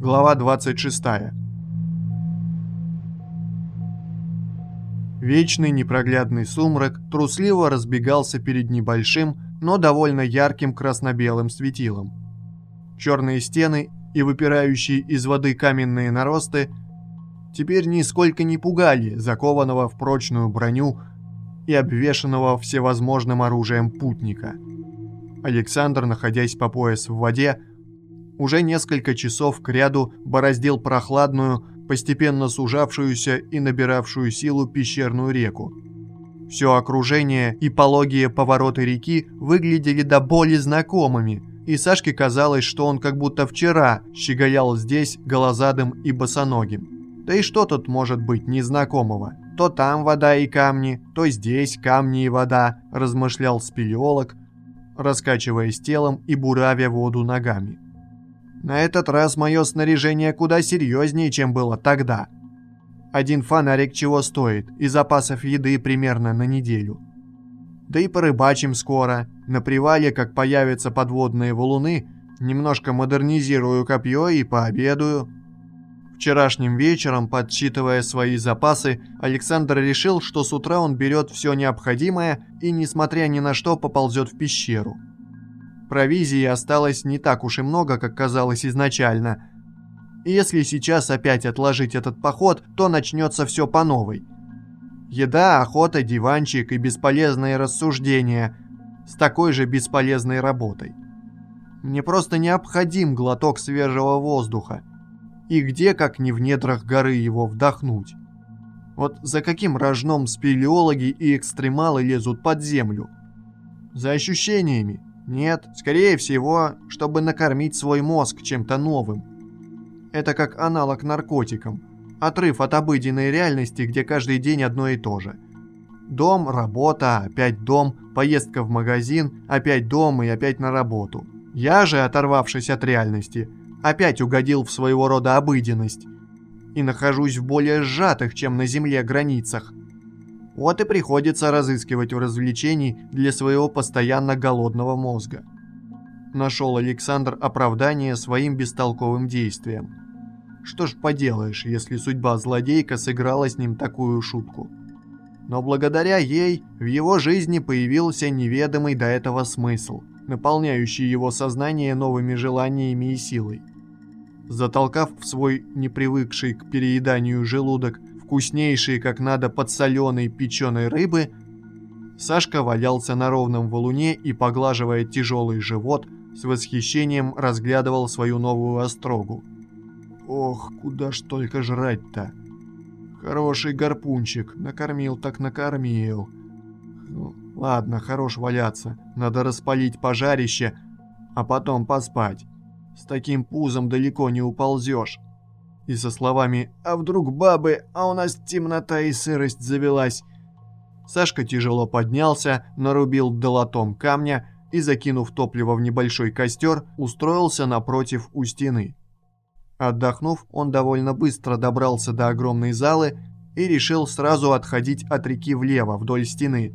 Глава 26. Вечный непроглядный сумрак трусливо разбегался перед небольшим, но довольно ярким красно-белым светилом. Черные стены и выпирающие из воды каменные наросты теперь нисколько не пугали закованного в прочную броню и обвешанного всевозможным оружием путника. Александр, находясь по пояс в воде, уже несколько часов кряду бороздил прохладную, постепенно сужавшуюся и набиравшую силу пещерную реку. Все окружение и пологие повороты реки выглядели до боли знакомыми, и Сашке казалось, что он как будто вчера щеголял здесь голозадым и босоногим. Да и что тут может быть незнакомого? То там вода и камни, то здесь камни и вода, размышлял спелеолог, раскачиваясь телом и буравя воду ногами. На этот раз мое снаряжение куда серьезнее, чем было тогда. Один фонарик чего стоит, и запасов еды примерно на неделю. Да и порыбачим скоро. На привале, как появятся подводные валуны, немножко модернизирую копье и пообедаю. Вчерашним вечером, подсчитывая свои запасы, Александр решил, что с утра он берет все необходимое и, несмотря ни на что, поползет в пещеру. Провизии осталось не так уж и много, как казалось изначально. И если сейчас опять отложить этот поход, то начнется все по новой. Еда, охота, диванчик и бесполезные рассуждения с такой же бесполезной работой. Мне просто необходим глоток свежего воздуха. И где, как не в недрах горы, его вдохнуть? Вот за каким рожном спелеологи и экстремалы лезут под землю? За ощущениями, нет, скорее всего, чтобы накормить свой мозг чем-то новым. Это как аналог наркотикам. Отрыв от обыденной реальности, где каждый день одно и то же. Дом, работа, опять дом, поездка в магазин, опять дом и опять на работу. Я же, оторвавшись от реальности, опять угодил в своего рода обыденность. И нахожусь в более сжатых, чем на Земле, границах. Вот и приходится разыскивать развлечений для своего постоянно голодного мозга. Нашел Александр оправдание своим бестолковым действиям. Что ж поделаешь, если судьба злодейка сыграла с ним такую шутку. Но благодаря ей в его жизни появился неведомый до этого смысл, наполняющий его сознание новыми желаниями и силой. Затолкав в свой непривыкший к перееданию желудок вкуснейшие как надо подсоленой печеной рыбы, Сашка валялся на ровном валуне и, поглаживая тяжелый живот, с восхищением разглядывал свою новую острогу. «Ох, куда ж только жрать-то! Хороший гарпунчик, накормил так накормил. Ну, ладно, хорош валяться, надо распалить пожарище, а потом поспать. С таким пузом далеко не уползешь» и со словами «А вдруг бабы, а у нас темнота и сырость завелась?» Сашка тяжело поднялся, нарубил долотом камня и, закинув топливо в небольшой костер, устроился напротив у стены. Отдохнув, он довольно быстро добрался до огромной залы и решил сразу отходить от реки влево, вдоль стены.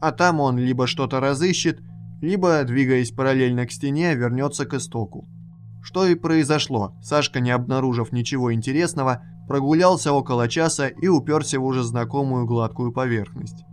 А там он либо что-то разыщет, либо, двигаясь параллельно к стене, вернется к истоку. Что и произошло. Сашка, не обнаружив ничего интересного, прогулялся около часа и уперся в уже знакомую гладкую поверхность.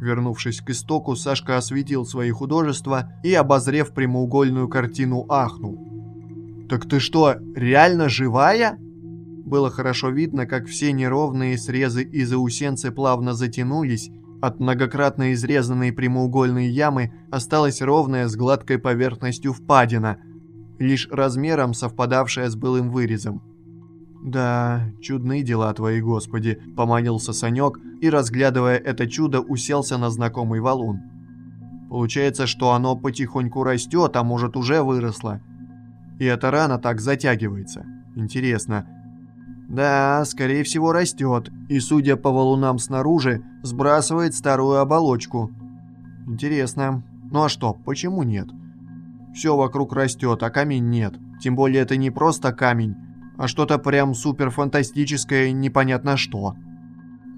Вернувшись к истоку, Сашка осветил свои художества и, обозрев прямоугольную картину, ахнул. «Так ты что, реально живая?» Было хорошо видно, как все неровные срезы и заусенцы плавно затянулись, от многократно изрезанной прямоугольной ямы осталась ровная с гладкой поверхностью впадина – лишь размером совпадавшая с былым вырезом. «Да, чудные дела твои, Господи», — поманился Санек и, разглядывая это чудо, уселся на знакомый валун. «Получается, что оно потихоньку растет, а может уже выросло. И эта рана так затягивается. Интересно». «Да, скорее всего растет, и, судя по валунам снаружи, сбрасывает старую оболочку. Интересно. Ну а что, почему нет?» Все вокруг растет, а камень нет. Тем более это не просто камень, а что-то прям супер фантастическое непонятно что.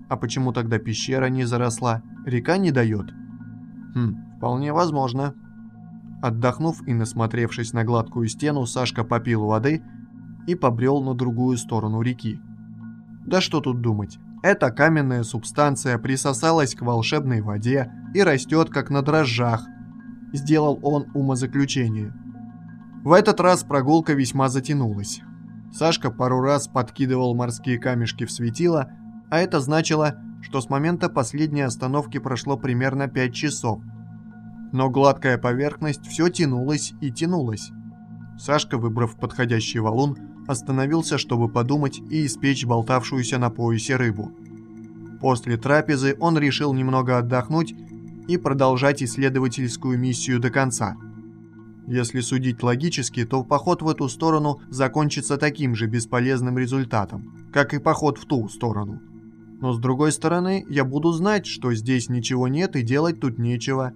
А почему тогда пещера не заросла? Река не дает? Хм, вполне возможно. Отдохнув и насмотревшись на гладкую стену, Сашка попил воды и побрел на другую сторону реки. Да что тут думать, эта каменная субстанция присосалась к волшебной воде и растет как на дрожжах. Сделал он умозаключение. В этот раз прогулка весьма затянулась. Сашка пару раз подкидывал морские камешки в светило, а это значило, что с момента последней остановки прошло примерно 5 часов. Но гладкая поверхность все тянулась и тянулась. Сашка, выбрав подходящий валун, остановился, чтобы подумать и испечь болтавшуюся на поясе рыбу. После трапезы он решил немного отдохнуть и продолжать исследовательскую миссию до конца. Если судить логически, то поход в эту сторону закончится таким же бесполезным результатом, как и поход в ту сторону. Но с другой стороны, я буду знать, что здесь ничего нет и делать тут нечего.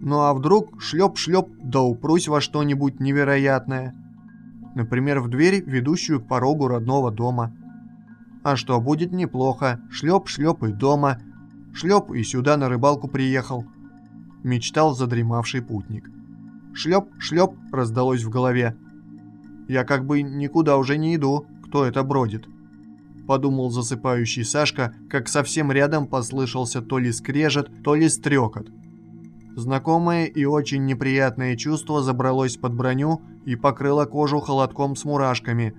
Ну а вдруг шлеп-шлеп да упрусь во что-нибудь невероятное – Например, в дверь, ведущую к порогу родного дома. А что, будет неплохо. Шлеп-шлеп и дома. Шлеп и сюда на рыбалку приехал. Мечтал задремавший путник. Шлеп-шлеп раздалось в голове. Я как бы никуда уже не иду. Кто это бродит? Подумал засыпающий Сашка, как совсем рядом послышался то ли скрежет, то ли стрекот. Знакомое и очень неприятное чувство забралось под броню и покрыло кожу холодком с мурашками.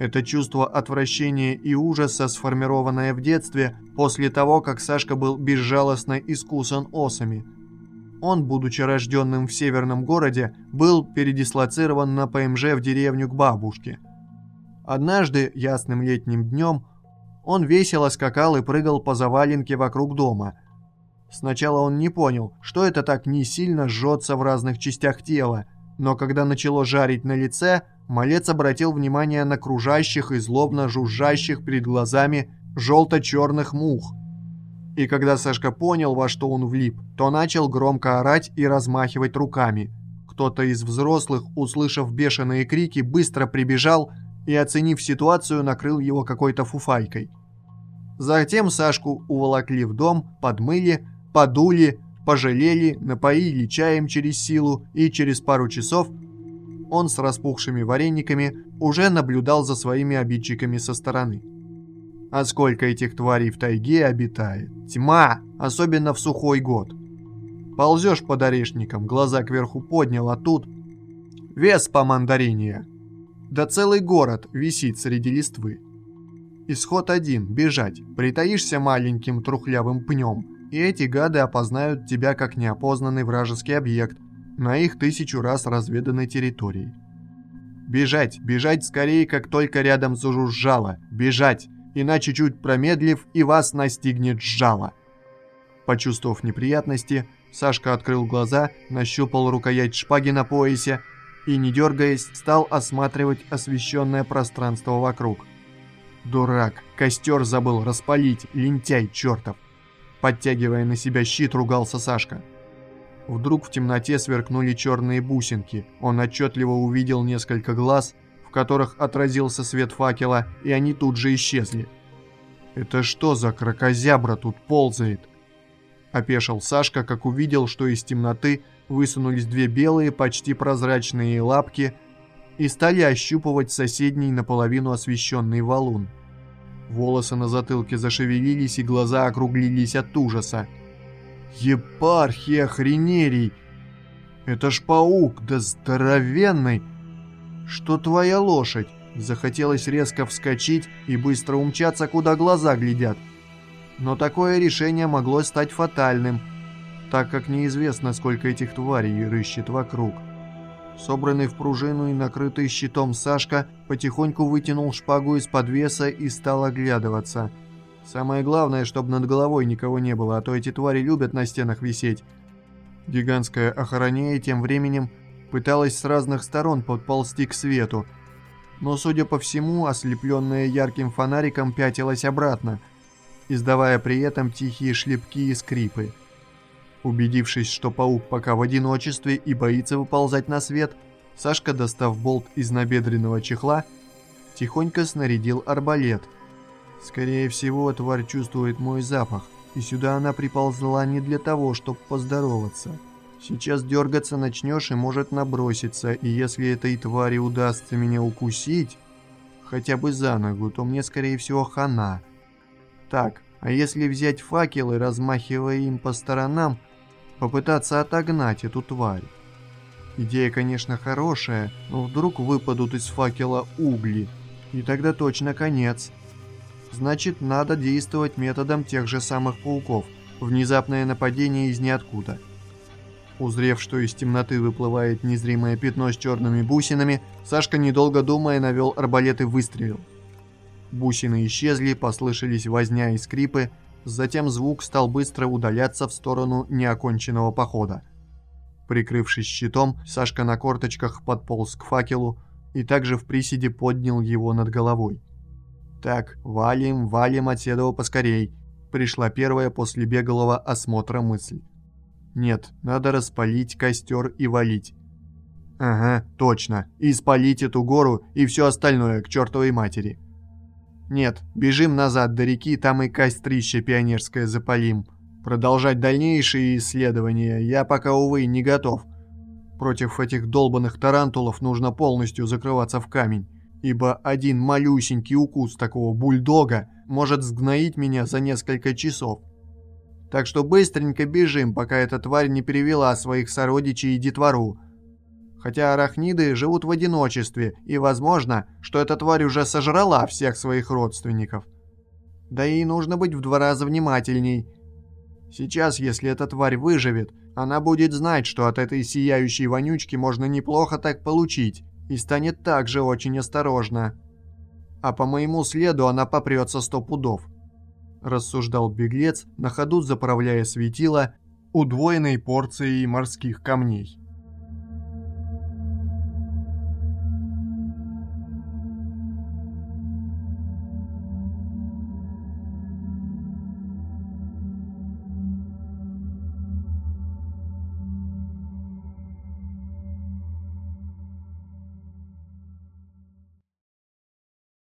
Это чувство отвращения и ужаса, сформированное в детстве, после того, как Сашка был безжалостно искусан осами. Он, будучи рожденным в северном городе, был передислоцирован на ПМЖ в деревню к бабушке. Однажды, ясным летним днем, он весело скакал и прыгал по заваленке вокруг дома – Сначала он не понял, что это так не сильно жжется в разных частях тела, но когда начало жарить на лице, малец обратил внимание на кружащих и злобно жужжащих перед глазами желто-черных мух. И когда Сашка понял, во что он влип, то начал громко орать и размахивать руками. Кто-то из взрослых, услышав бешеные крики, быстро прибежал и, оценив ситуацию, накрыл его какой-то фуфайкой. Затем Сашку уволокли в дом, подмыли, подули, пожалели, напоили чаем через силу, и через пару часов он с распухшими варениками уже наблюдал за своими обидчиками со стороны. А сколько этих тварей в тайге обитает? Тьма, особенно в сухой год. Ползешь под орешником, глаза кверху поднял, а тут... Вес по мандарине. Да целый город висит среди листвы. Исход один – бежать. Притаишься маленьким трухлявым пнем – и эти гады опознают тебя как неопознанный вражеский объект на их тысячу раз разведанной территории. Бежать, бежать скорее, как только рядом зажужжало, бежать, иначе чуть промедлив и вас настигнет жало. Почувствовав неприятности, Сашка открыл глаза, нащупал рукоять шпаги на поясе и, не дергаясь, стал осматривать освещенное пространство вокруг. Дурак, костер забыл распалить, лентяй чертов. Подтягивая на себя щит, ругался Сашка. Вдруг в темноте сверкнули черные бусинки. Он отчетливо увидел несколько глаз, в которых отразился свет факела, и они тут же исчезли. «Это что за крокозябра тут ползает?» Опешил Сашка, как увидел, что из темноты высунулись две белые, почти прозрачные лапки и стали ощупывать соседний наполовину освещенный валун. Волосы на затылке зашевелились и глаза округлились от ужаса. «Епархия хренерий! Это ж паук, да здоровенный! Что твоя лошадь?» Захотелось резко вскочить и быстро умчаться, куда глаза глядят. Но такое решение могло стать фатальным, так как неизвестно, сколько этих тварей рыщет вокруг. Собранный в пружину и накрытый щитом Сашка потихоньку вытянул шпагу из подвеса и стал оглядываться. Самое главное, чтобы над головой никого не было, а то эти твари любят на стенах висеть. Гигантская охранея тем временем пыталась с разных сторон подползти к свету, но, судя по всему, ослепленная ярким фонариком пятилась обратно, издавая при этом тихие шлепки и скрипы. Убедившись, что паук пока в одиночестве и боится выползать на свет, Сашка, достав болт из набедренного чехла, тихонько снарядил арбалет. Скорее всего, тварь чувствует мой запах, и сюда она приползла не для того, чтобы поздороваться. Сейчас дергаться начнешь и может наброситься, и если этой твари удастся меня укусить, хотя бы за ногу, то мне, скорее всего, хана. Так, а если взять факел и, размахивая им по сторонам, попытаться отогнать эту тварь? Идея, конечно, хорошая, но вдруг выпадут из факела угли, и тогда точно конец. Значит, надо действовать методом тех же самых пауков. Внезапное нападение из ниоткуда. Узрев, что из темноты выплывает незримое пятно с черными бусинами, Сашка, недолго думая, навел арбалет и выстрелил. Бусины исчезли, послышались возня и скрипы, затем звук стал быстро удаляться в сторону неоконченного похода. Прикрывшись щитом, Сашка на корточках подполз к факелу и также в приседе поднял его над головой. «Так, валим, валим от Седова поскорей», — пришла первая после беглого осмотра мысль. «Нет, надо распалить костер и валить». «Ага, точно, и спалить эту гору и все остальное к чертовой матери». «Нет, бежим назад до реки, там и кострище пионерское запалим», Продолжать дальнейшие исследования я пока, увы, не готов. Против этих долбанных тарантулов нужно полностью закрываться в камень, ибо один малюсенький укус такого бульдога может сгноить меня за несколько часов. Так что быстренько бежим, пока эта тварь не перевела своих сородичей и детвору. Хотя арахниды живут в одиночестве, и возможно, что эта тварь уже сожрала всех своих родственников. Да и нужно быть в два раза внимательней – Сейчас, если эта тварь выживет, она будет знать, что от этой сияющей вонючки можно неплохо так получить, и станет также очень осторожна. А по моему следу она попрется сто пудов. Рассуждал беглец, на ходу заправляя светило удвоенной порцией морских камней.